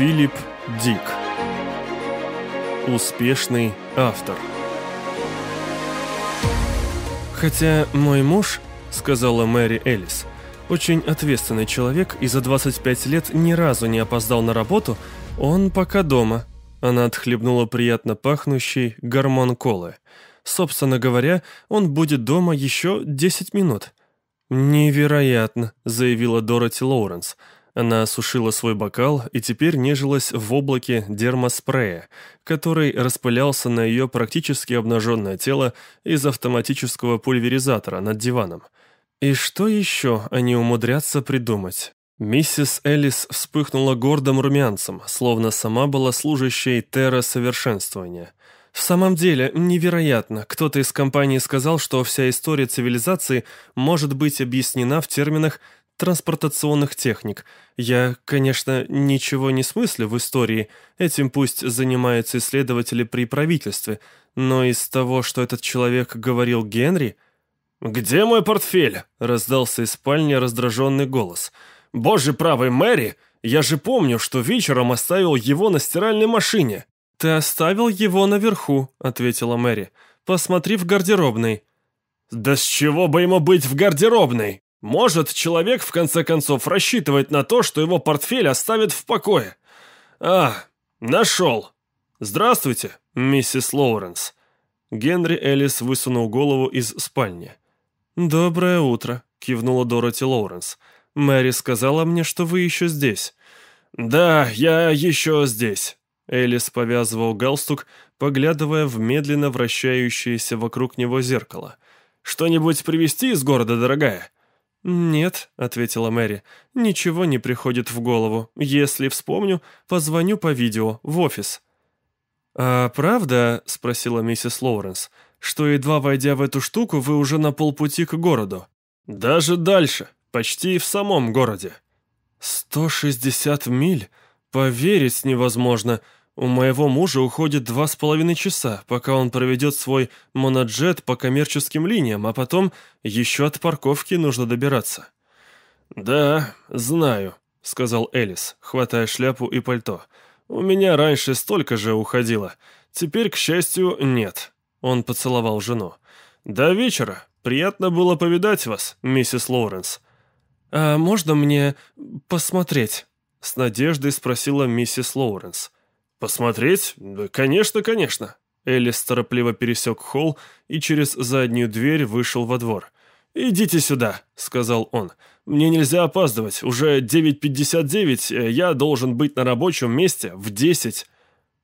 Филипп Дик Успешный автор «Хотя мой муж, — сказала Мэри Элис, — очень ответственный человек и за 25 лет ни разу не опоздал на работу, он пока дома». Она отхлебнула приятно пахнущий гормон колы. Собственно говоря, он будет дома еще 10 минут. «Невероятно», — заявила Дороти Лоуренс. Она осушила свой бокал и теперь нежилась в облаке дермоспрея, который распылялся на ее практически обнаженное тело из автоматического пульверизатора над диваном. И что еще они умудрятся придумать? Миссис Элис вспыхнула гордым румянцем, словно сама была служащей терра совершенствования. В самом деле, невероятно. Кто-то из компании сказал, что вся история цивилизации может быть объяснена в терминах транспортационных техник. Я, конечно, ничего не смыслю в истории, этим пусть занимаются исследователи при правительстве, но из того, что этот человек говорил Генри... «Где мой портфель?» — раздался из спальни раздраженный голос. «Боже правый, Мэри! Я же помню, что вечером оставил его на стиральной машине!» «Ты оставил его наверху», — ответила Мэри. «Посмотри в гардеробной». «Да с чего бы ему быть в гардеробной?» Может человек, в конце концов, рассчитывать на то, что его портфель оставят в покое? А, нашел. Здравствуйте, миссис Лоуренс. Генри Эллис высунул голову из спальни. «Доброе утро», — кивнула Дороти Лоуренс. «Мэри сказала мне, что вы еще здесь». «Да, я еще здесь». Элис повязывал галстук, поглядывая в медленно вращающееся вокруг него зеркало. «Что-нибудь привезти из города, дорогая?» «Нет», — ответила Мэри, — «ничего не приходит в голову. Если вспомню, позвоню по видео, в офис». «А правда?» — спросила миссис Лоуренс, «что, едва войдя в эту штуку, вы уже на полпути к городу?» «Даже дальше, почти в самом городе». «Сто шестьдесят миль? Поверить невозможно. У моего мужа уходит два с половиной часа, пока он проведет свой моноджет по коммерческим линиям, а потом еще от парковки нужно добираться». «Да, знаю», — сказал Элис, хватая шляпу и пальто. «У меня раньше столько же уходило. Теперь, к счастью, нет». Он поцеловал жену. «До вечера. Приятно было повидать вас, миссис Лоуренс». «А можно мне посмотреть?» — с надеждой спросила миссис Лоуренс. «Посмотреть? Да, конечно, конечно». Элис торопливо пересек холл и через заднюю дверь вышел во двор. «Идите сюда», — сказал он. «Мне нельзя опаздывать. Уже 9.59, э, я должен быть на рабочем месте в 10».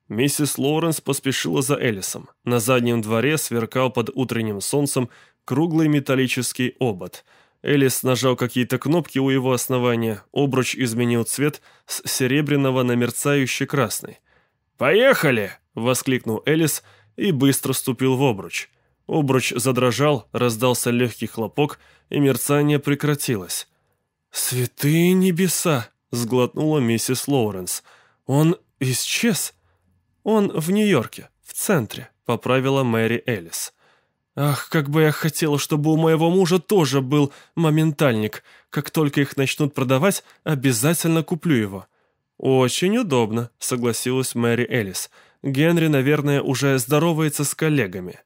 Миссис Лоуренс поспешила за Элисом. На заднем дворе сверкал под утренним солнцем круглый металлический обод. Элис нажал какие-то кнопки у его основания, обруч изменил цвет с серебряного на мерцающий красный. «Поехали!» — воскликнул Элис и быстро ступил в обруч. Обруч задрожал, раздался легкий хлопок, и мерцание прекратилось. «Святые небеса!» — сглотнула миссис Лоуренс. «Он исчез?» «Он в Нью-Йорке, в центре», — поправила Мэри Элис. «Ах, как бы я хотела, чтобы у моего мужа тоже был моментальник. Как только их начнут продавать, обязательно куплю его». «Очень удобно», — согласилась Мэри Элис. «Генри, наверное, уже здоровается с коллегами».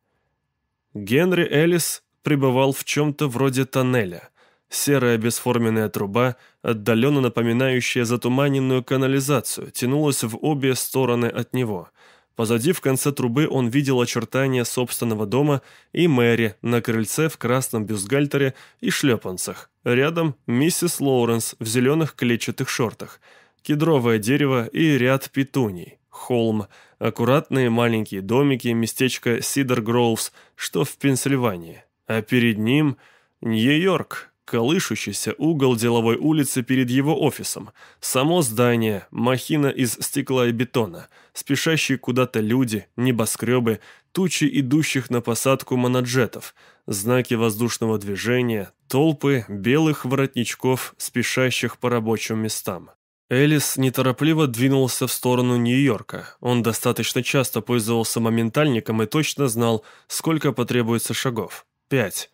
Генри Элис пребывал в чем-то вроде тоннеля. Серая бесформенная труба, отдаленно напоминающая затуманенную канализацию, тянулась в обе стороны от него. Позади в конце трубы он видел очертания собственного дома и Мэри на крыльце в красном бюстгальтере и шлепанцах. Рядом миссис Лоуренс в зеленых клетчатых шортах – кедровое дерево и ряд петуний, холм, аккуратные маленькие домики, местечко Сидер Гроувс, что в Пенсильвании. А перед ним Нью-Йорк, колышущийся угол деловой улицы перед его офисом, само здание, махина из стекла и бетона, спешащие куда-то люди, небоскребы, тучи идущих на посадку моноджетов, знаки воздушного движения, толпы белых воротничков, спешащих по рабочим местам. Элис неторопливо двинулся в сторону Нью-Йорка. Он достаточно часто пользовался моментальником и точно знал, сколько потребуется шагов. Пять.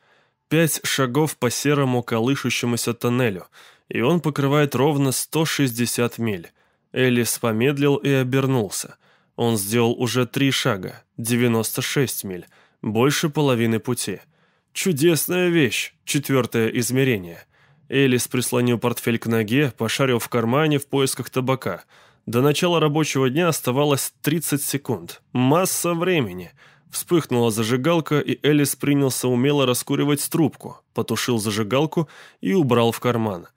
Пять шагов по серому колышущемуся тоннелю, и он покрывает ровно 160 миль. Элис помедлил и обернулся. Он сделал уже три шага, 96 миль, больше половины пути. Чудесная вещь, четвертое измерение. Элис прислонил портфель к ноге, пошарил в кармане в поисках табака. До начала рабочего дня оставалось 30 секунд. Масса времени. Вспыхнула зажигалка, и Элис принялся умело раскуривать трубку, потушил зажигалку и убрал в карман.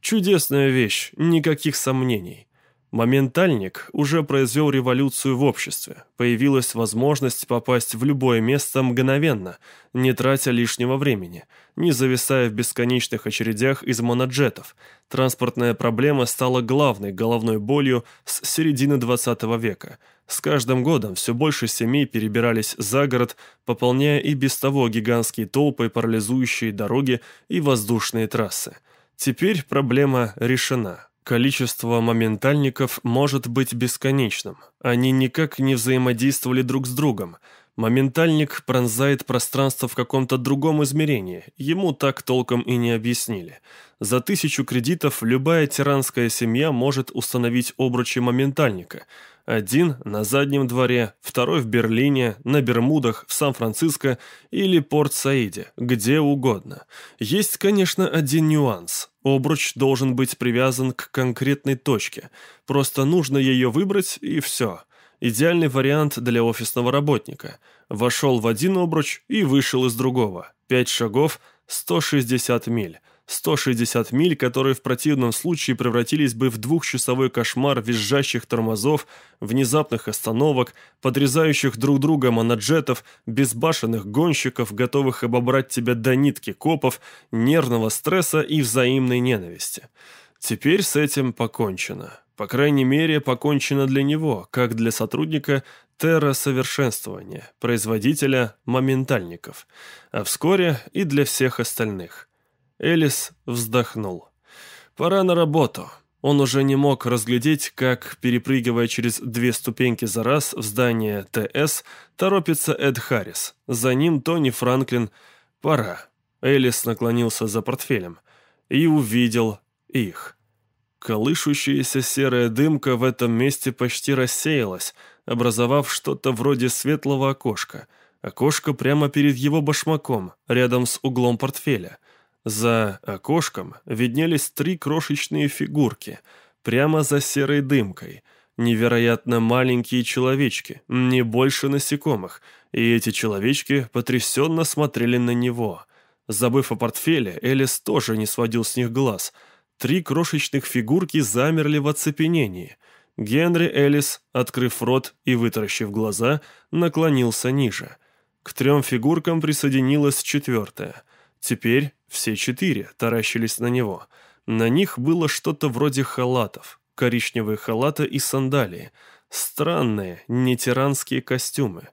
Чудесная вещь, никаких сомнений. Моментальник уже произвел революцию в обществе. Появилась возможность попасть в любое место мгновенно, не тратя лишнего времени, не зависая в бесконечных очередях из моноджетов. Транспортная проблема стала главной головной болью с середины 20 века. С каждым годом все больше семей перебирались за город, пополняя и без того гигантские толпы, парализующие дороги и воздушные трассы. Теперь проблема решена. Количество моментальников может быть бесконечным. Они никак не взаимодействовали друг с другом. Моментальник пронзает пространство в каком-то другом измерении. Ему так толком и не объяснили. За тысячу кредитов любая тиранская семья может установить обручи моментальника – один на заднем дворе, второй в Берлине, на Бермудах, в Сан-Франциско или Порт-Саиде, где угодно. Есть, конечно, один нюанс. Обруч должен быть привязан к конкретной точке. Просто нужно ее выбрать и все. Идеальный вариант для офисного работника. Вошел в один обруч и вышел из другого. Пять шагов, 160 миль. 160 миль, которые в противном случае превратились бы в двухчасовой кошмар визжащих тормозов, внезапных остановок, подрезающих друг друга моноджетов, безбашенных гонщиков, готовых обобрать тебя до нитки копов, нервного стресса и взаимной ненависти. Теперь с этим покончено. По крайней мере, покончено для него, как для сотрудника террасовершенствования, производителя моментальников, а вскоре и для всех остальных. Элис вздохнул. «Пора на работу». Он уже не мог разглядеть, как, перепрыгивая через две ступеньки за раз в здание ТС, торопится Эд Харрис. За ним Тони Франклин. «Пора». Элис наклонился за портфелем и увидел их. Колышущаяся серая дымка в этом месте почти рассеялась, образовав что-то вроде светлого окошка. Окошко прямо перед его башмаком, рядом с углом портфеля. За окошком виднелись три крошечные фигурки, прямо за серой дымкой. Невероятно маленькие человечки, не больше насекомых, и эти человечки потрясенно смотрели на него. Забыв о портфеле, Элис тоже не сводил с них глаз. Три крошечных фигурки замерли в оцепенении. Генри Элис, открыв рот и вытаращив глаза, наклонился ниже. К трем фигуркам присоединилась четвертая. Теперь все четыре таращились на него. На них было что-то вроде халатов, коричневые халаты и сандалии. Странные, нетиранские костюмы.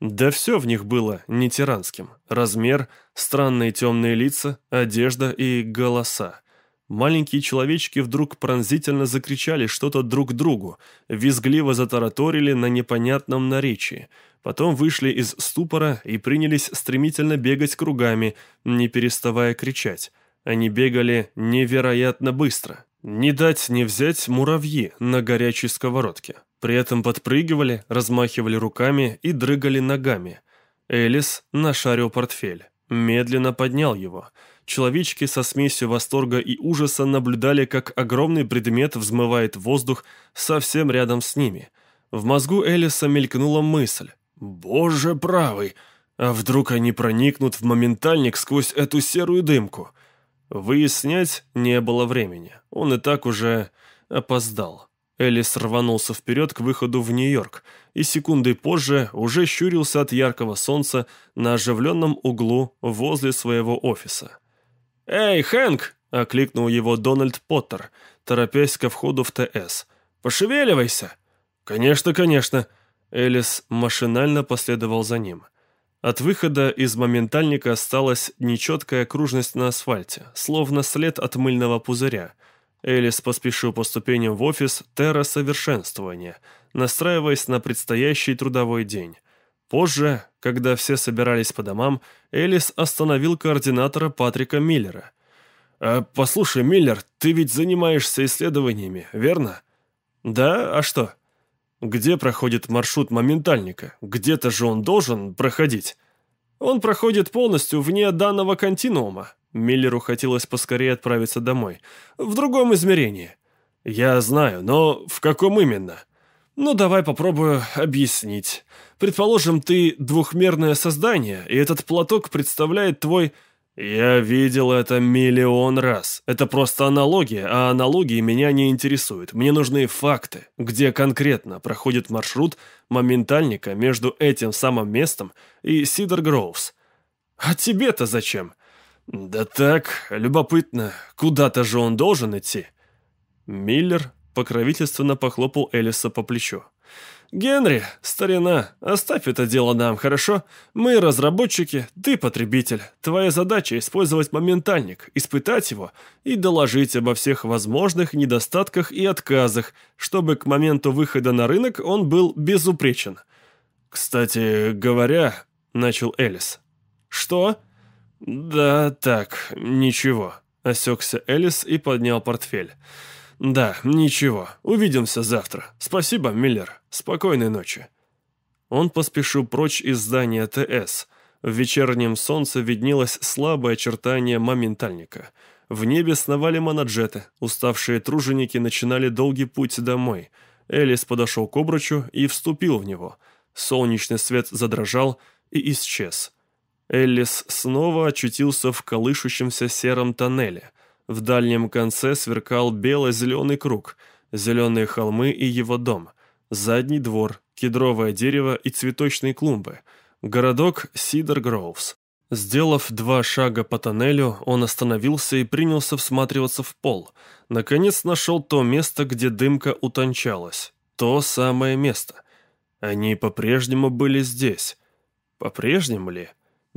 Да все в них было нетиранским. Размер, странные темные лица, одежда и голоса. Маленькие человечки вдруг пронзительно закричали что-то друг другу, визгливо затараторили на непонятном наречии – Потом вышли из ступора и принялись стремительно бегать кругами, не переставая кричать. Они бегали невероятно быстро. Не дать не взять муравьи на горячей сковородке. При этом подпрыгивали, размахивали руками и дрыгали ногами. Элис нашарил портфель. Медленно поднял его. Человечки со смесью восторга и ужаса наблюдали, как огромный предмет взмывает воздух совсем рядом с ними. В мозгу Элиса мелькнула мысль. Боже правый! А вдруг они проникнут в моментальник сквозь эту серую дымку? Выяснять не было времени. Он и так уже опоздал. Элис рванулся вперед к выходу в Нью-Йорк и секундой позже уже щурился от яркого солнца на оживленном углу возле своего офиса. «Эй, Хэнк!» — окликнул его Дональд Поттер, торопясь ко входу в ТС. «Пошевеливайся!» «Конечно, конечно!» Элис машинально последовал за ним. От выхода из моментальника осталась нечеткая окружность на асфальте, словно след от мыльного пузыря. Элис поспешил по ступеням в офис Терра Совершенствования, настраиваясь на предстоящий трудовой день. Позже, когда все собирались по домам, Элис остановил координатора Патрика Миллера. «А, «Послушай, Миллер, ты ведь занимаешься исследованиями, верно?» Да, а что? Где проходит маршрут моментальника? Где-то же он должен проходить. Он проходит полностью вне данного континуума. Миллеру хотелось поскорее отправиться домой. В другом измерении. Я знаю, но в каком именно? Ну, давай попробую объяснить. Предположим, ты двухмерное создание, и этот платок представляет твой... Я видел это миллион раз. Это просто аналогия, а аналогии меня не интересуют. Мне нужны факты, где конкретно проходит маршрут моментальника между этим самым местом и Сидер Гроувс. А тебе-то зачем? Да так, любопытно, куда-то же он должен идти. Миллер покровительственно похлопал Элиса по плечу. «Генри, старина, оставь это дело нам, хорошо? Мы разработчики, ты потребитель. Твоя задача – использовать моментальник, испытать его и доложить обо всех возможных недостатках и отказах, чтобы к моменту выхода на рынок он был безупречен». «Кстати говоря», – начал Элис. «Что?» «Да так, ничего», – осекся Элис и поднял портфель. «Да, ничего. Увидимся завтра. Спасибо, Миллер. Спокойной ночи». Он поспешил прочь из здания ТС. В вечернем солнце виднелось слабое очертание моментальника. В небе сновали моноджеты. Уставшие труженики начинали долгий путь домой. Элис подошел к обручу и вступил в него. Солнечный свет задрожал и исчез. Эллис снова очутился в колышущемся сером тоннеле. В дальнем конце сверкал бело-зеленый круг, зеленые холмы и его дом, задний двор, кедровое дерево и цветочные клумбы, городок Сидер Гроувс. Сделав два шага по тоннелю, он остановился и принялся всматриваться в пол. Наконец нашел то место, где дымка утончалась. То самое место. Они по-прежнему были здесь. По-прежнему ли?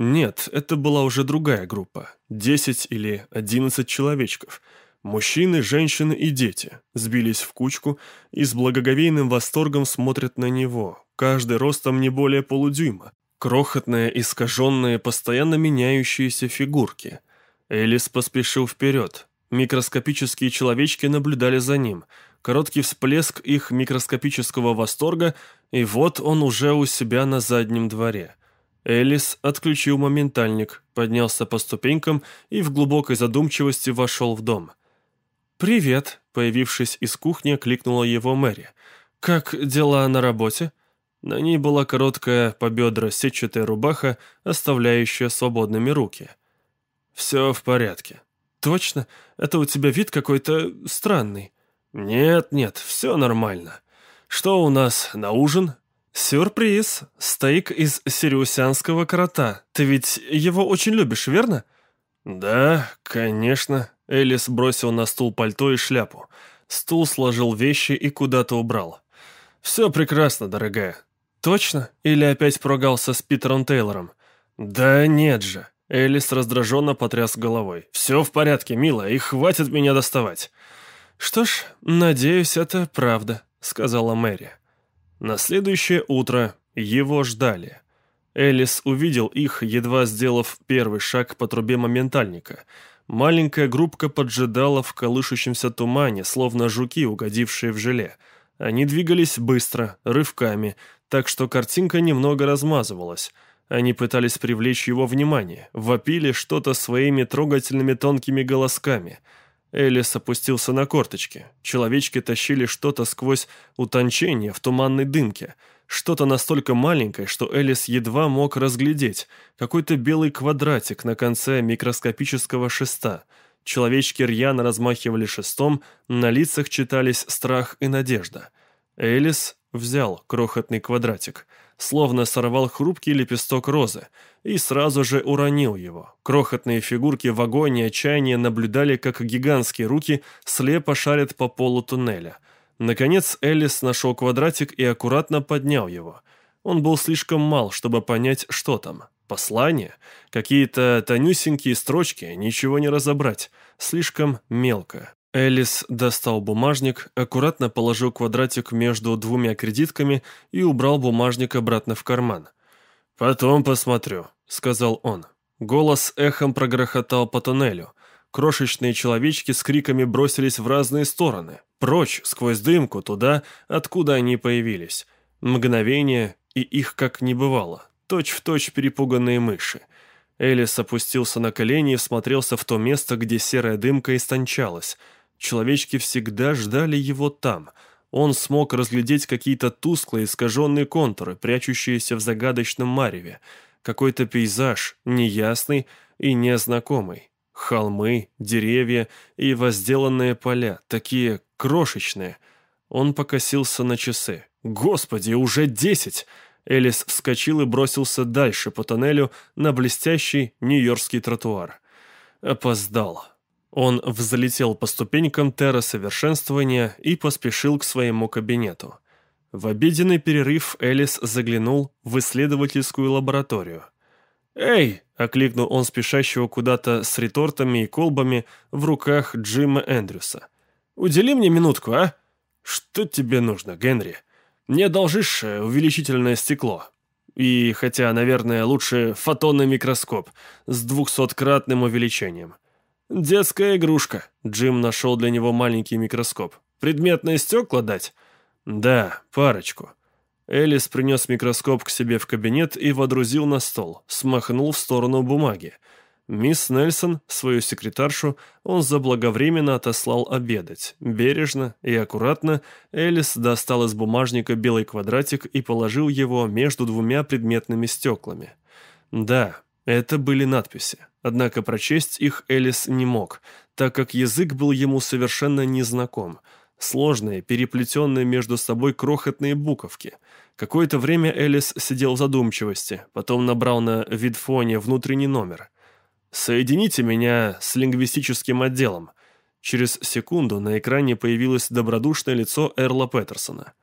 Нет, это была уже другая группа. Десять или одиннадцать человечков. Мужчины, женщины и дети сбились в кучку и с благоговейным восторгом смотрят на него, каждый ростом не более полудюйма. Крохотные, искаженные, постоянно меняющиеся фигурки. Элис поспешил вперед. Микроскопические человечки наблюдали за ним. Короткий всплеск их микроскопического восторга, и вот он уже у себя на заднем дворе – Элис отключил моментальник, поднялся по ступенькам и в глубокой задумчивости вошел в дом. «Привет», — появившись из кухни, кликнула его Мэри. «Как дела на работе?» На ней была короткая по бедра сетчатая рубаха, оставляющая свободными руки. «Все в порядке». «Точно? Это у тебя вид какой-то странный». «Нет, нет, все нормально. Что у нас на ужин?» «Сюрприз! Стейк из сириусянского крота. Ты ведь его очень любишь, верно?» «Да, конечно». Элис бросил на стул пальто и шляпу. Стул сложил вещи и куда-то убрал. «Все прекрасно, дорогая». «Точно? Или опять поругался с Питером Тейлором?» «Да нет же». Элис раздраженно потряс головой. «Все в порядке, милая, и хватит меня доставать». «Что ж, надеюсь, это правда», — сказала Мэри. На следующее утро его ждали. Элис увидел их, едва сделав первый шаг по трубе моментальника. Маленькая группка поджидала в колышущемся тумане, словно жуки, угодившие в желе. Они двигались быстро, рывками, так что картинка немного размазывалась. Они пытались привлечь его внимание, вопили что-то своими трогательными тонкими голосками – Элис опустился на корточки. Человечки тащили что-то сквозь утончение в туманной дымке. Что-то настолько маленькое, что Элис едва мог разглядеть. Какой-то белый квадратик на конце микроскопического шеста. Человечки рьяно размахивали шестом, на лицах читались страх и надежда. Элис взял крохотный квадратик – словно сорвал хрупкий лепесток розы, и сразу же уронил его. Крохотные фигурки в агонии отчаяния наблюдали, как гигантские руки слепо шарят по полу туннеля. Наконец Элис нашел квадратик и аккуратно поднял его. Он был слишком мал, чтобы понять, что там. Послание? Какие-то тонюсенькие строчки, ничего не разобрать. Слишком мелко. Элис достал бумажник, аккуратно положил квадратик между двумя кредитками и убрал бумажник обратно в карман. «Потом посмотрю», — сказал он. Голос эхом прогрохотал по туннелю. Крошечные человечки с криками бросились в разные стороны. Прочь, сквозь дымку, туда, откуда они появились. Мгновение, и их как не бывало. Точь-в-точь точь перепуганные мыши. Элис опустился на колени и всмотрелся в то место, где серая дымка истончалась. Человечки всегда ждали его там. Он смог разглядеть какие-то тусклые искаженные контуры, прячущиеся в загадочном мареве. Какой-то пейзаж, неясный и незнакомый. Холмы, деревья и возделанные поля, такие крошечные. Он покосился на часы. «Господи, уже десять!» Элис вскочил и бросился дальше по тоннелю на блестящий нью-йоркский тротуар. Опоздал. Он взлетел по ступенькам террасовершенствования и поспешил к своему кабинету. В обеденный перерыв Элис заглянул в исследовательскую лабораторию. «Эй!» — окликнул он спешащего куда-то с ретортами и колбами в руках Джима Эндрюса. «Удели мне минутку, а? Что тебе нужно, Генри? Не одолжишь э, увеличительное стекло? И, хотя, наверное, лучше фотонный микроскоп с двухсоткратным увеличением. Детская игрушка. Джим нашел для него маленький микроскоп. Предметные стекла дать? Да, парочку. Элис принес микроскоп к себе в кабинет и водрузил на стол, смахнул в сторону бумаги. Мисс Нельсон, свою секретаршу, он заблаговременно отослал обедать. Бережно и аккуратно Элис достал из бумажника белый квадратик и положил его между двумя предметными стеклами. Да, это были надписи. Однако прочесть их Элис не мог, так как язык был ему совершенно незнаком. Сложные, переплетенные между собой крохотные буковки – Какое-то время Элис сидел в задумчивости, потом набрал на видфоне внутренний номер. «Соедините меня с лингвистическим отделом». Через секунду на экране появилось добродушное лицо Эрла Петерсона.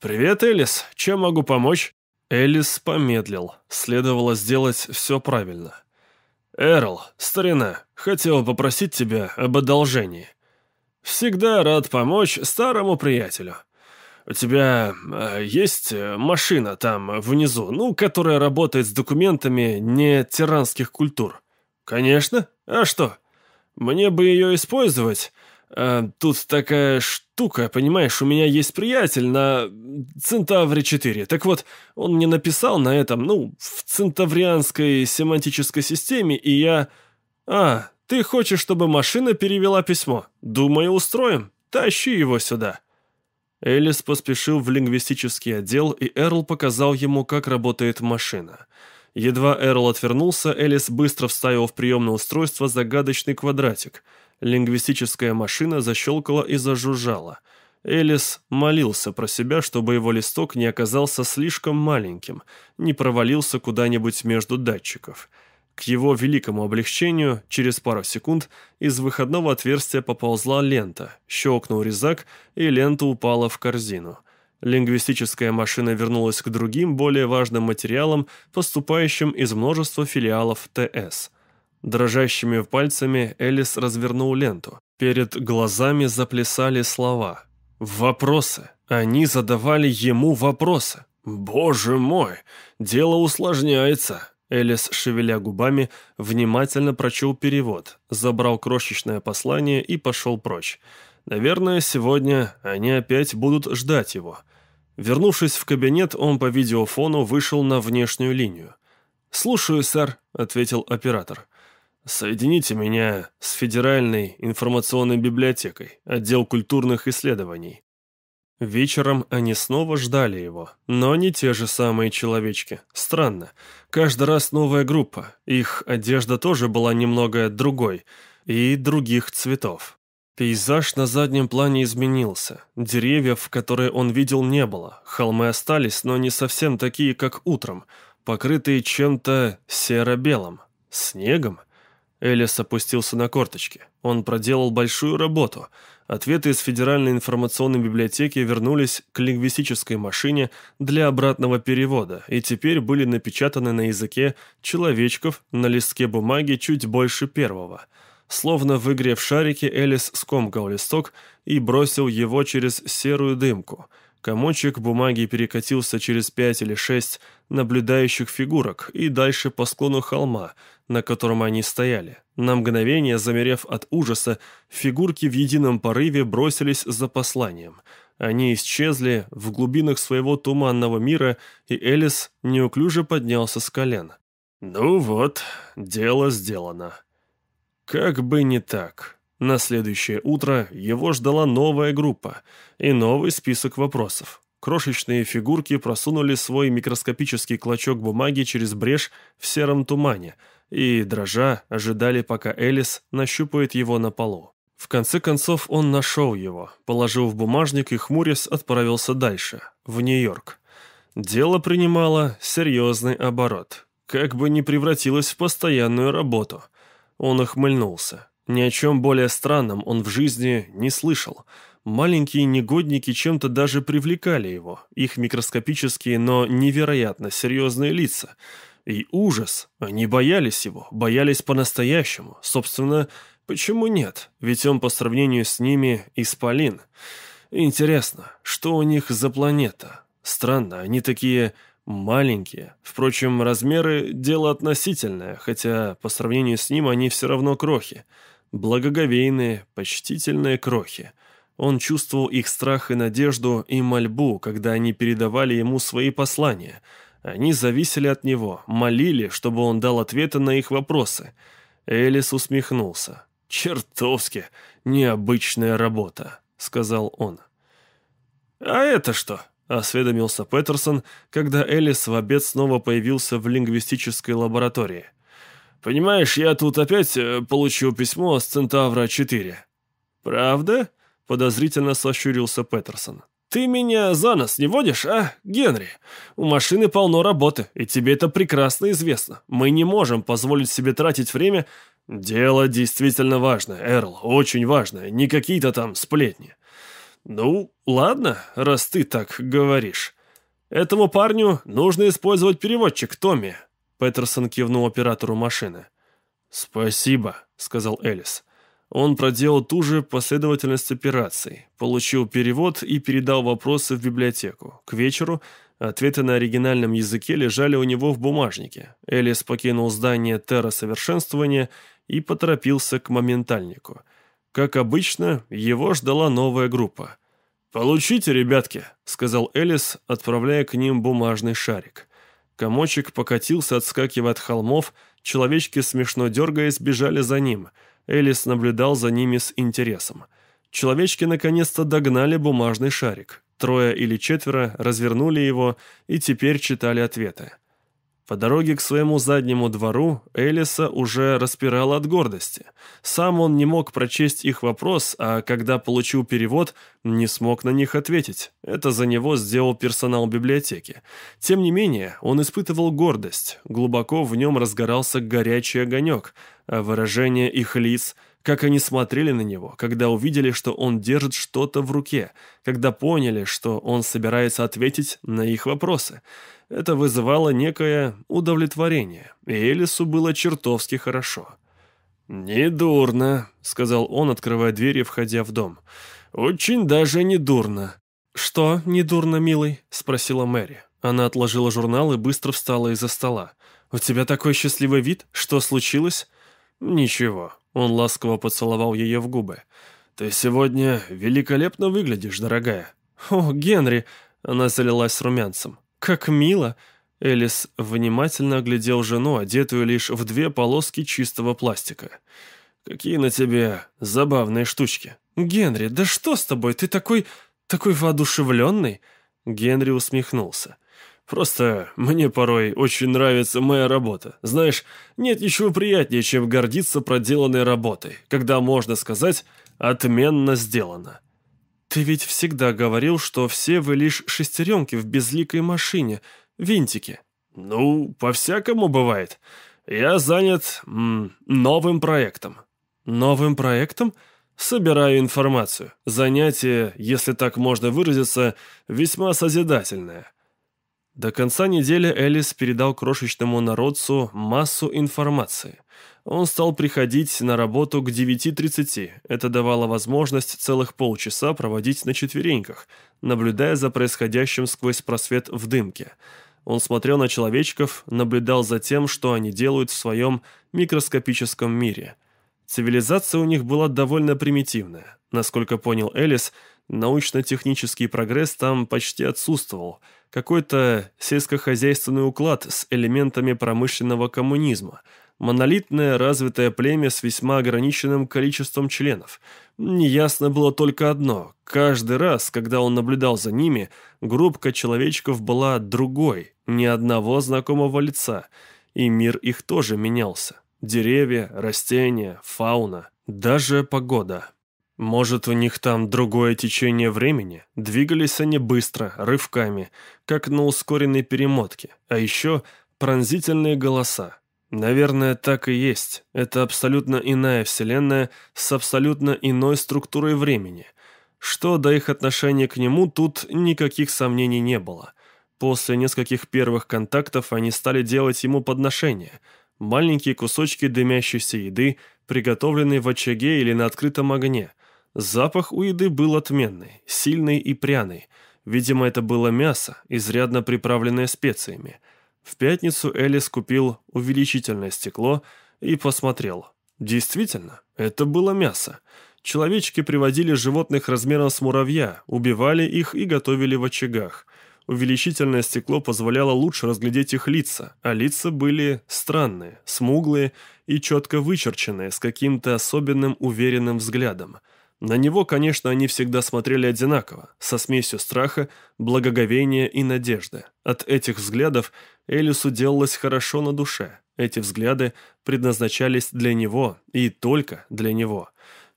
«Привет, Элис. Чем могу помочь?» Элис помедлил. Следовало сделать все правильно. «Эрл, старина, хотел попросить тебя об одолжении. Всегда рад помочь старому приятелю. У тебя э, есть э, машина там внизу, ну, которая работает с документами не тиранских культур? Конечно. А что? Мне бы ее использовать. Э, тут такая штука, понимаешь, у меня есть приятель на Центавре 4. Так вот, он мне написал на этом, ну, в центаврианской семантической системе, и я... А, ты хочешь, чтобы машина перевела письмо? Думаю, устроим. Тащи его сюда. Элис поспешил в лингвистический отдел, и Эрл показал ему, как работает машина. Едва Эрл отвернулся, Элис быстро вставил в приемное устройство загадочный квадратик. Лингвистическая машина защелкала и зажужжала. Элис молился про себя, чтобы его листок не оказался слишком маленьким, не провалился куда-нибудь между датчиков. К его великому облегчению, через пару секунд из выходного отверстия поползла лента, щелкнул резак, и лента упала в корзину. Лингвистическая машина вернулась к другим, более важным материалам, поступающим из множества филиалов ТС. Дрожащими пальцами Элис развернул ленту. Перед глазами заплясали слова. Вопросы. Они задавали ему вопросы. «Боже мой, дело усложняется. Элис, шевеля губами, внимательно прочел перевод, забрал крошечное послание и пошел прочь. Наверное, сегодня они опять будут ждать его. Вернувшись в кабинет, он по видеофону вышел на внешнюю линию. «Слушаю, сэр», — ответил оператор. «Соедините меня с Федеральной информационной библиотекой, отдел культурных исследований. Вечером они снова ждали его, но не те же самые человечки. Странно. Каждый раз новая группа. Их одежда тоже была немного другой. И других цветов. Пейзаж на заднем плане изменился. Деревьев, которые он видел, не было. Холмы остались, но не совсем такие, как утром. Покрытые чем-то серо-белым. Снегом? Элис опустился на корточки. Он проделал большую работу — Ответы из Федеральной информационной библиотеки вернулись к лингвистической машине для обратного перевода и теперь были напечатаны на языке человечков на листке бумаги чуть больше первого. Словно в игре в шарике Элис скомкал листок и бросил его через серую дымку. Комочек бумаги перекатился через пять или шесть наблюдающих фигурок и дальше по склону холма, на котором они стояли. На мгновение, замерев от ужаса, фигурки в едином порыве бросились за посланием. Они исчезли в глубинах своего туманного мира, и Элис неуклюже поднялся с колен. «Ну вот, дело сделано». Как бы не так. На следующее утро его ждала новая группа и новый список вопросов. Крошечные фигурки просунули свой микроскопический клочок бумаги через брешь в сером тумане и, дрожа, ожидали, пока Элис нащупает его на полу. В конце концов он нашел его, положил в бумажник и, хмурясь, отправился дальше, в Нью-Йорк. Дело принимало серьезный оборот, как бы не превратилось в постоянную работу. Он охмыльнулся. Ни о чем более странном он в жизни не слышал. Маленькие негодники чем-то даже привлекали его, их микроскопические, но невероятно серьезные лица. И ужас, они боялись его, боялись по-настоящему. Собственно, почему нет? Ведь он по сравнению с ними исполин. Интересно, что у них за планета? Странно, они такие маленькие. Впрочем, размеры – дело относительное, хотя по сравнению с ним они все равно крохи благоговейные, почтительные крохи. Он чувствовал их страх и надежду и мольбу, когда они передавали ему свои послания. Они зависели от него, молили, чтобы он дал ответы на их вопросы. Элис усмехнулся. «Чертовски необычная работа», — сказал он. «А это что?» — осведомился Петерсон, когда Элис в обед снова появился в лингвистической лаборатории. Понимаешь, я тут опять э, получил письмо с Центавра-4». «Правда?» — подозрительно сощурился Петерсон. «Ты меня за нос не водишь, а, Генри? У машины полно работы, и тебе это прекрасно известно. Мы не можем позволить себе тратить время...» «Дело действительно важное, Эрл, очень важное, не какие-то там сплетни». «Ну, ладно, раз ты так говоришь. Этому парню нужно использовать переводчик, Томми. Петерсон кивнул оператору машины. «Спасибо», — сказал Элис. Он проделал ту же последовательность операций, получил перевод и передал вопросы в библиотеку. К вечеру ответы на оригинальном языке лежали у него в бумажнике. Элис покинул здание Терра Совершенствования и поторопился к моментальнику. Как обычно, его ждала новая группа. «Получите, ребятки», — сказал Элис, отправляя к ним бумажный шарик. Комочек покатился, отскакивая от холмов, человечки, смешно дергаясь, бежали за ним. Элис наблюдал за ними с интересом. Человечки наконец-то догнали бумажный шарик. Трое или четверо развернули его и теперь читали ответы. По дороге к своему заднему двору Элиса уже распирал от гордости. Сам он не мог прочесть их вопрос, а когда получил перевод, не смог на них ответить. Это за него сделал персонал библиотеки. Тем не менее, он испытывал гордость. Глубоко в нем разгорался горячий огонек, а выражение их лиц – как они смотрели на него, когда увидели, что он держит что-то в руке, когда поняли, что он собирается ответить на их вопросы. Это вызывало некое удовлетворение, и Элису было чертовски хорошо. «Недурно», — сказал он, открывая дверь и входя в дом. «Очень даже недурно». «Что недурно, милый?» — спросила Мэри. Она отложила журнал и быстро встала из-за стола. «У тебя такой счастливый вид? Что случилось?» «Ничего». Он ласково поцеловал ее в губы. «Ты сегодня великолепно выглядишь, дорогая». «О, Генри!» Она залилась румянцем. «Как мило!» Элис внимательно оглядел жену, одетую лишь в две полоски чистого пластика. «Какие на тебе забавные штучки!» «Генри, да что с тобой? Ты такой... такой воодушевленный!» Генри усмехнулся. «Просто мне порой очень нравится моя работа. Знаешь, нет ничего приятнее, чем гордиться проделанной работой, когда можно сказать «отменно сделано». «Ты ведь всегда говорил, что все вы лишь шестеренки в безликой машине, винтики». «Ну, по-всякому бывает. Я занят м, новым проектом». «Новым проектом?» «Собираю информацию. Занятие, если так можно выразиться, весьма созидательное». До конца недели Элис передал крошечному народцу массу информации. Он стал приходить на работу к 9.30. Это давало возможность целых полчаса проводить на четвереньках, наблюдая за происходящим сквозь просвет в дымке. Он смотрел на человечков, наблюдал за тем, что они делают в своем микроскопическом мире. Цивилизация у них была довольно примитивная. Насколько понял Элис, научно-технический прогресс там почти отсутствовал. Какой-то сельскохозяйственный уклад с элементами промышленного коммунизма – монолитное развитое племя с весьма ограниченным количеством членов. Неясно было только одно. Каждый раз, когда он наблюдал за ними, группка человечков была другой, ни одного знакомого лица, и мир их тоже менялся. Деревья, растения, фауна, даже погода. Может, у них там другое течение времени? Двигались они быстро, рывками, как на ускоренной перемотке. А еще пронзительные голоса. Наверное, так и есть. Это абсолютно иная вселенная с абсолютно иной структурой времени. Что до их отношения к нему, тут никаких сомнений не было. После нескольких первых контактов они стали делать ему подношения. Маленькие кусочки дымящейся еды, приготовленные в очаге или на открытом огне. Запах у еды был отменный, сильный и пряный. Видимо, это было мясо, изрядно приправленное специями. В пятницу Элис купил увеличительное стекло и посмотрел. Действительно, это было мясо. Человечки приводили животных размером с муравья, убивали их и готовили в очагах. Увеличительное стекло позволяло лучше разглядеть их лица, а лица были странные, смуглые и четко вычерченные, с каким-то особенным уверенным взглядом – на него, конечно, они всегда смотрели одинаково, со смесью страха, благоговения и надежды. От этих взглядов Элису делалось хорошо на душе. Эти взгляды предназначались для него и только для него.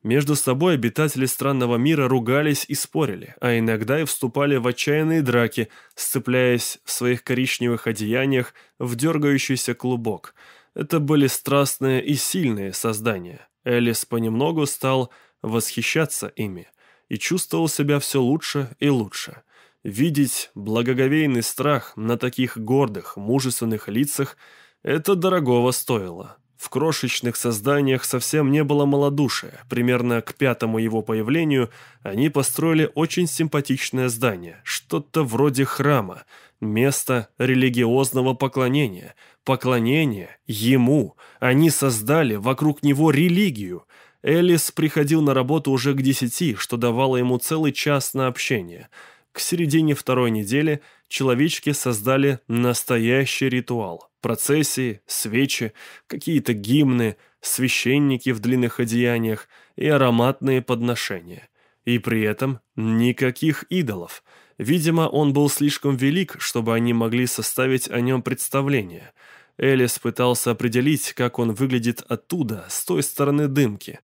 Между собой обитатели странного мира ругались и спорили, а иногда и вступали в отчаянные драки, сцепляясь в своих коричневых одеяниях в дергающийся клубок. Это были страстные и сильные создания. Элис понемногу стал восхищаться ими и чувствовал себя все лучше и лучше. Видеть благоговейный страх на таких гордых, мужественных лицах – это дорогого стоило. В крошечных созданиях совсем не было малодушия. Примерно к пятому его появлению они построили очень симпатичное здание, что-то вроде храма, место религиозного поклонения. Поклонение ему. Они создали вокруг него религию – Элис приходил на работу уже к десяти, что давало ему целый час на общение. К середине второй недели человечки создали настоящий ритуал. Процессии, свечи, какие-то гимны, священники в длинных одеяниях и ароматные подношения. И при этом никаких идолов. Видимо, он был слишком велик, чтобы они могли составить о нем представление. Элис пытался определить, как он выглядит оттуда, с той стороны дымки.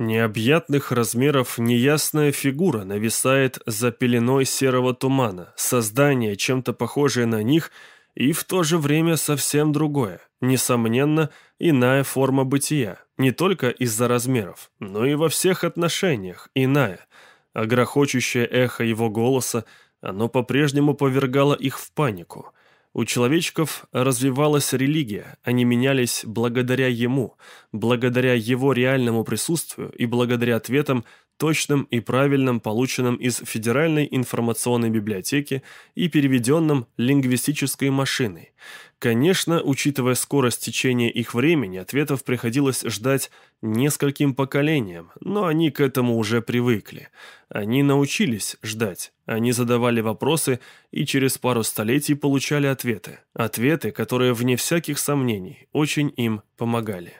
Необъятных размеров неясная фигура нависает за пеленой серого тумана, создание, чем-то похожее на них, и в то же время совсем другое. Несомненно, иная форма бытия, не только из-за размеров, но и во всех отношениях иная. А грохочущее эхо его голоса, оно по-прежнему повергало их в панику – у человечков развивалась религия, они менялись благодаря ему, благодаря его реальному присутствию и благодаря ответам, точным и правильным, полученным из Федеральной информационной библиотеки и переведенным лингвистической машиной. Конечно, учитывая скорость течения их времени, ответов приходилось ждать нескольким поколениям, но они к этому уже привыкли. Они научились ждать. Они задавали вопросы и через пару столетий получали ответы. Ответы, которые, вне всяких сомнений, очень им помогали.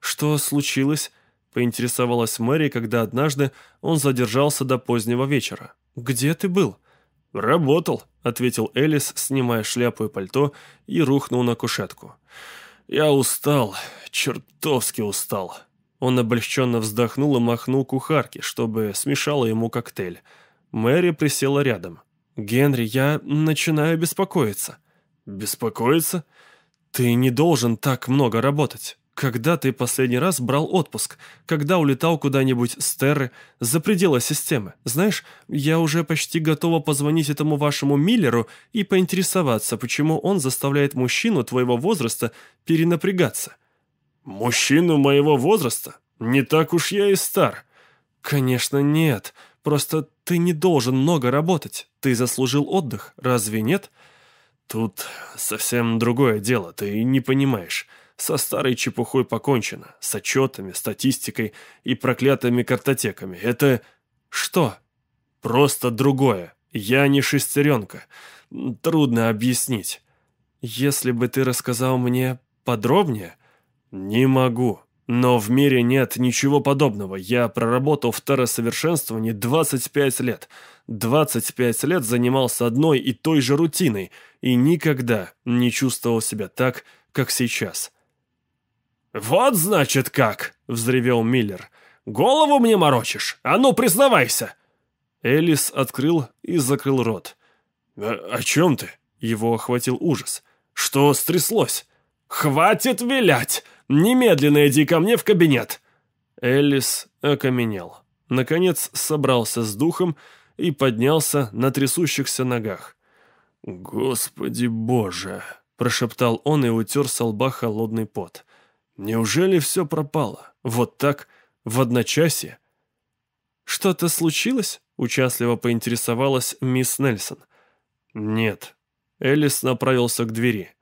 «Что случилось?» – поинтересовалась Мэри, когда однажды он задержался до позднего вечера. «Где ты был?» «Работал», — ответил Элис, снимая шляпу и пальто, и рухнул на кушетку. «Я устал, чертовски устал». Он облегченно вздохнул и махнул кухарке, чтобы смешала ему коктейль. Мэри присела рядом. «Генри, я начинаю беспокоиться». «Беспокоиться? Ты не должен так много работать». Когда ты последний раз брал отпуск? Когда улетал куда-нибудь с Терры, за пределы системы? Знаешь, я уже почти готова позвонить этому вашему Миллеру и поинтересоваться, почему он заставляет мужчину твоего возраста перенапрягаться. Мужчину моего возраста? Не так уж я и стар. Конечно, нет. Просто ты не должен много работать. Ты заслужил отдых, разве нет? Тут совсем другое дело, ты не понимаешь. Со старой чепухой покончено, с отчетами, статистикой и проклятыми картотеками. Это что? Просто другое. Я не шестеренка. Трудно объяснить. Если бы ты рассказал мне подробнее... Не могу. Но в мире нет ничего подобного. Я проработал в террасовершенствовании 25 лет. 25 лет занимался одной и той же рутиной и никогда не чувствовал себя так, как сейчас. «Вот, значит, как!» — взревел Миллер. «Голову мне морочишь? А ну, признавайся!» Элис открыл и закрыл рот. «О, «О чем ты?» — его охватил ужас. «Что стряслось?» «Хватит вилять! Немедленно иди ко мне в кабинет!» Элис окаменел. Наконец собрался с духом и поднялся на трясущихся ногах. «Господи боже!» – прошептал он и утер со лба холодный пот. Неужели все пропало? Вот так, в одночасье? «Что-то случилось?» – участливо поинтересовалась мисс Нельсон. «Нет». Элис направился к двери.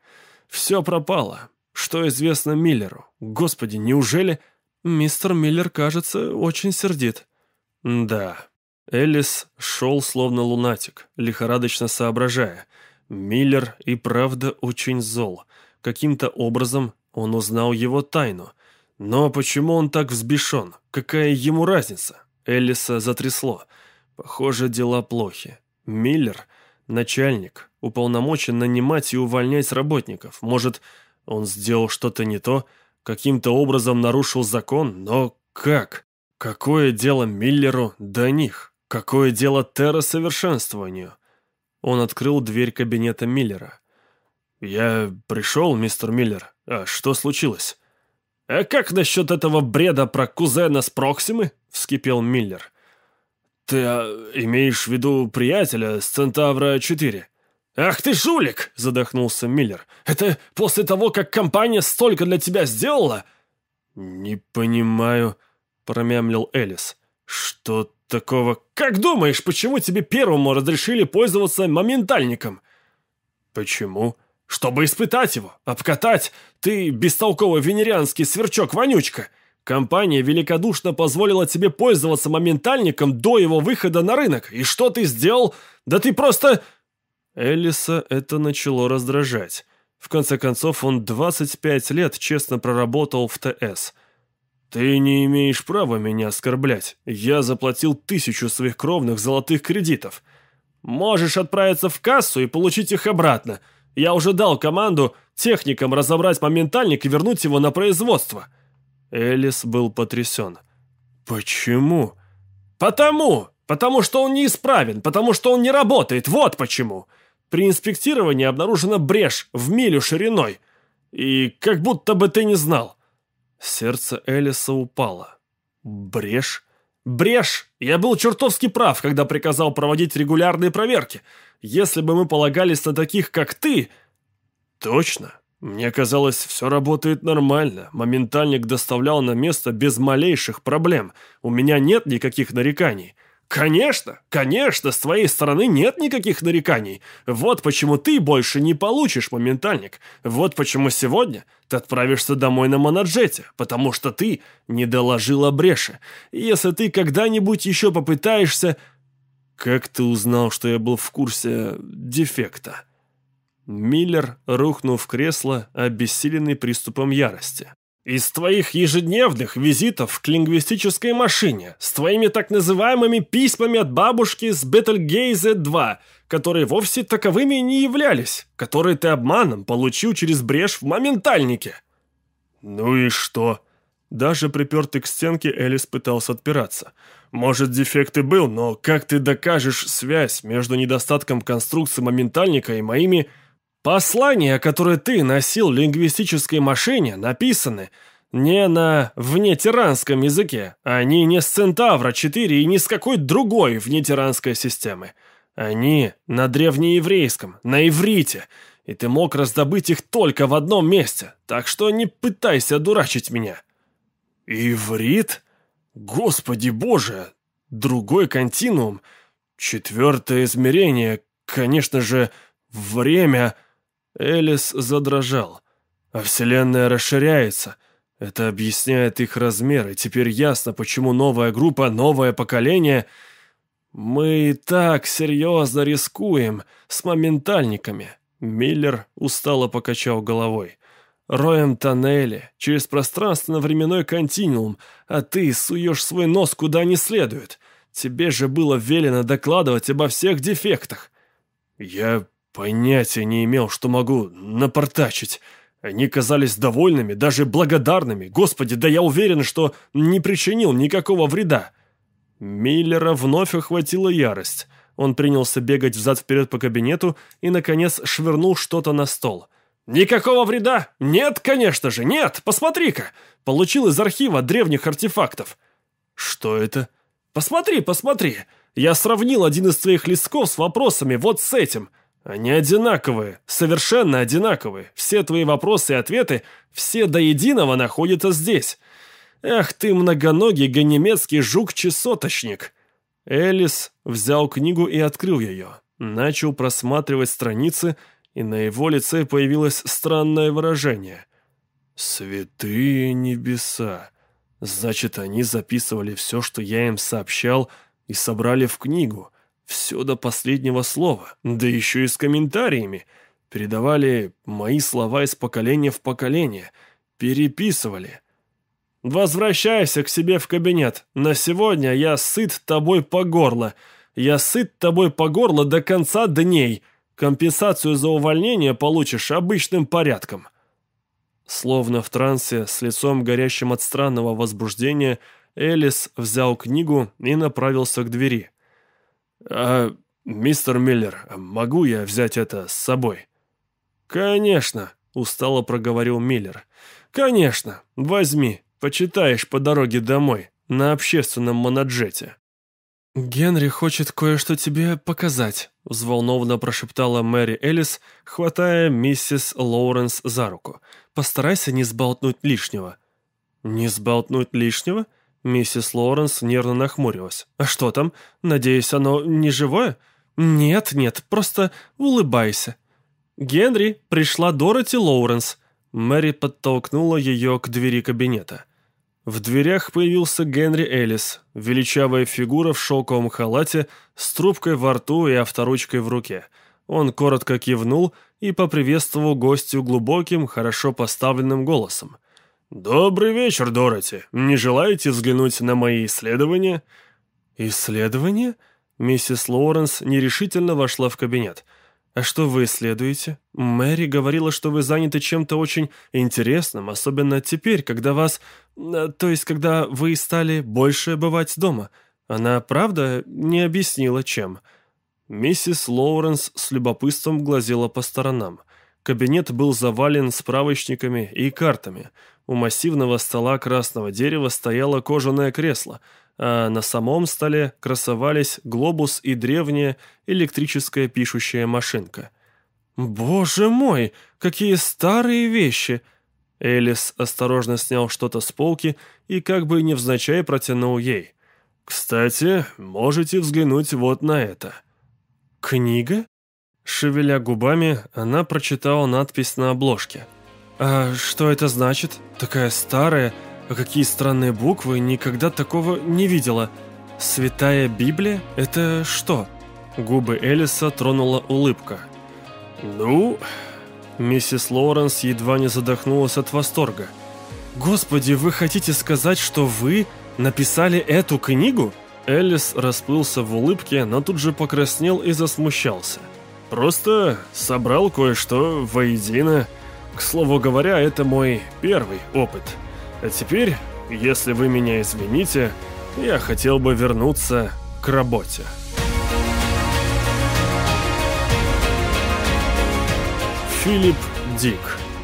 «Все пропало. Что известно Миллеру? Господи, неужели...» «Мистер Миллер, кажется, очень сердит». «Да». Элис шел словно лунатик, лихорадочно соображая. Миллер и правда очень зол. Каким-то образом он узнал его тайну. Но почему он так взбешен? Какая ему разница? Элиса затрясло. Похоже, дела плохи. Миллер, начальник, уполномочен нанимать и увольнять работников. Может, он сделал что-то не то, каким-то образом нарушил закон, но как? Какое дело Миллеру до них? Какое дело террасовершенствованию? Он открыл дверь кабинета Миллера. «Я пришел, мистер Миллер. А что случилось?» «А как насчет этого бреда про кузена с Проксимы?» — вскипел Миллер. «Ты а, имеешь в виду приятеля с Центавра-4?» «Ах ты жулик!» — задохнулся Миллер. «Это после того, как компания столько для тебя сделала?» «Не понимаю», — промямлил Элис. «Что такого...» «Как думаешь, почему тебе первому разрешили пользоваться моментальником?» «Почему?» Чтобы испытать его, обкатать, ты бестолковый венерианский сверчок-вонючка. Компания великодушно позволила тебе пользоваться моментальником до его выхода на рынок. И что ты сделал? Да ты просто...» Элиса это начало раздражать. В конце концов, он 25 лет честно проработал в ТС. «Ты не имеешь права меня оскорблять. Я заплатил тысячу своих кровных золотых кредитов. Можешь отправиться в кассу и получить их обратно. Я уже дал команду техникам разобрать моментальник и вернуть его на производство». Элис был потрясен. «Почему?» «Потому! Потому что он неисправен, потому что он не работает, вот почему!» При инспектировании обнаружена брешь в милю шириной. И как будто бы ты не знал. Сердце Элиса упало. Брешь? Брешь! Я был чертовски прав, когда приказал проводить регулярные проверки. Если бы мы полагались на таких, как ты... Точно. Мне казалось, все работает нормально. Моментальник доставлял на место без малейших проблем. У меня нет никаких нареканий. «Конечно, конечно, с твоей стороны нет никаких нареканий. Вот почему ты больше не получишь моментальник. Вот почему сегодня ты отправишься домой на моноджете, потому что ты не доложил о. Если ты когда-нибудь еще попытаешься...» «Как ты узнал, что я был в курсе дефекта?» Миллер рухнул в кресло, обессиленный приступом ярости. Из твоих ежедневных визитов к лингвистической машине, с твоими так называемыми письмами от бабушки с Бетельгейзе-2, которые вовсе таковыми не являлись, которые ты обманом получил через брешь в моментальнике. Ну и что? Даже припертый к стенке Элис пытался отпираться. Может, дефект и был, но как ты докажешь связь между недостатком конструкции моментальника и моими Послания, которые ты носил в лингвистической машине, написаны Не на внетиранском языке. Они не с Центавра 4 и ни с какой другой внетиранской системы. Они на древнееврейском, на иврите, и ты мог раздобыть их только в одном месте, так что не пытайся дурачить меня». «Иврит? Господи боже! Другой континуум? Четвертое измерение, конечно же, время...» Элис задрожал. «А Вселенная расширяется». Это объясняет их размеры. Теперь ясно, почему новая группа, новое поколение... Мы и так серьезно рискуем с моментальниками. Миллер устало покачал головой. Роем тоннели, через пространственно-временной континуум, а ты суешь свой нос куда не следует. Тебе же было велено докладывать обо всех дефектах. Я понятия не имел, что могу напортачить. Они казались довольными, даже благодарными. Господи, да я уверен, что не причинил никакого вреда. Миллера вновь охватила ярость. Он принялся бегать взад-вперед по кабинету и, наконец, швырнул что-то на стол. «Никакого вреда? Нет, конечно же, нет! Посмотри-ка! Получил из архива древних артефактов». «Что это?» «Посмотри, посмотри! Я сравнил один из твоих листков с вопросами вот с этим. Они одинаковые, совершенно одинаковые. Все твои вопросы и ответы, все до единого находятся здесь. Ах ты, многоногий ганемецкий жук-чесоточник!» Элис взял книгу и открыл ее. Начал просматривать страницы, и на его лице появилось странное выражение. «Святые небеса! Значит, они записывали все, что я им сообщал, и собрали в книгу». Все до последнего слова, да еще и с комментариями. Передавали мои слова из поколения в поколение. Переписывали. «Возвращайся к себе в кабинет. На сегодня я сыт тобой по горло. Я сыт тобой по горло до конца дней. Компенсацию за увольнение получишь обычным порядком». Словно в трансе, с лицом горящим от странного возбуждения, Элис взял книгу и направился к двери. «А, мистер Миллер, могу я взять это с собой?» «Конечно», — устало проговорил Миллер. «Конечно, возьми, почитаешь по дороге домой, на общественном моноджете». «Генри хочет кое-что тебе показать», — взволнованно прошептала Мэри Элис, хватая миссис Лоуренс за руку. «Постарайся не сболтнуть лишнего». «Не сболтнуть лишнего?» Миссис Лоуренс нервно нахмурилась. «А что там? Надеюсь, оно не живое?» «Нет, нет, просто улыбайся». «Генри, пришла Дороти Лоуренс». Мэри подтолкнула ее к двери кабинета. В дверях появился Генри Эллис, величавая фигура в шелковом халате с трубкой во рту и авторучкой в руке. Он коротко кивнул и поприветствовал гостю глубоким, хорошо поставленным голосом. «Добрый вечер, Дороти. Не желаете взглянуть на мои исследования?» «Исследования?» Миссис Лоуренс нерешительно вошла в кабинет. «А что вы исследуете? Мэри говорила, что вы заняты чем-то очень интересным, особенно теперь, когда вас... Э, то есть, когда вы стали больше бывать дома. Она, правда, не объяснила, чем». Миссис Лоуренс с любопытством глазела по сторонам. Кабинет был завален справочниками и картами – у массивного стола красного дерева стояло кожаное кресло, а на самом столе красовались глобус и древняя электрическая пишущая машинка. «Боже мой, какие старые вещи!» Элис осторожно снял что-то с полки и как бы невзначай протянул ей. «Кстати, можете взглянуть вот на это». «Книга?» Шевеля губами, она прочитала надпись на обложке – «А что это значит? Такая старая, а какие странные буквы, никогда такого не видела. Святая Библия? Это что?» Губы Элиса тронула улыбка. «Ну...» Миссис Лоуренс едва не задохнулась от восторга. «Господи, вы хотите сказать, что вы написали эту книгу?» Элис расплылся в улыбке, но тут же покраснел и засмущался. «Просто собрал кое-что воедино...» К слову говоря, это мой первый опыт. А теперь, если вы меня извините, я хотел бы вернуться к работе. Филипп Дик.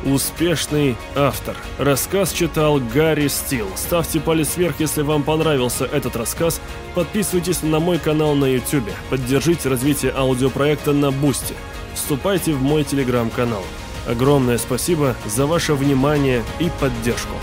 Успешный автор. Рассказ читал Гарри Стил. Ставьте палец вверх, если вам понравился этот рассказ. Подписывайтесь на мой канал на YouTube. Поддержите развитие аудиопроекта на Boosty. Вступайте в мой телеграм-канал. Огромное спасибо за ваше внимание и поддержку.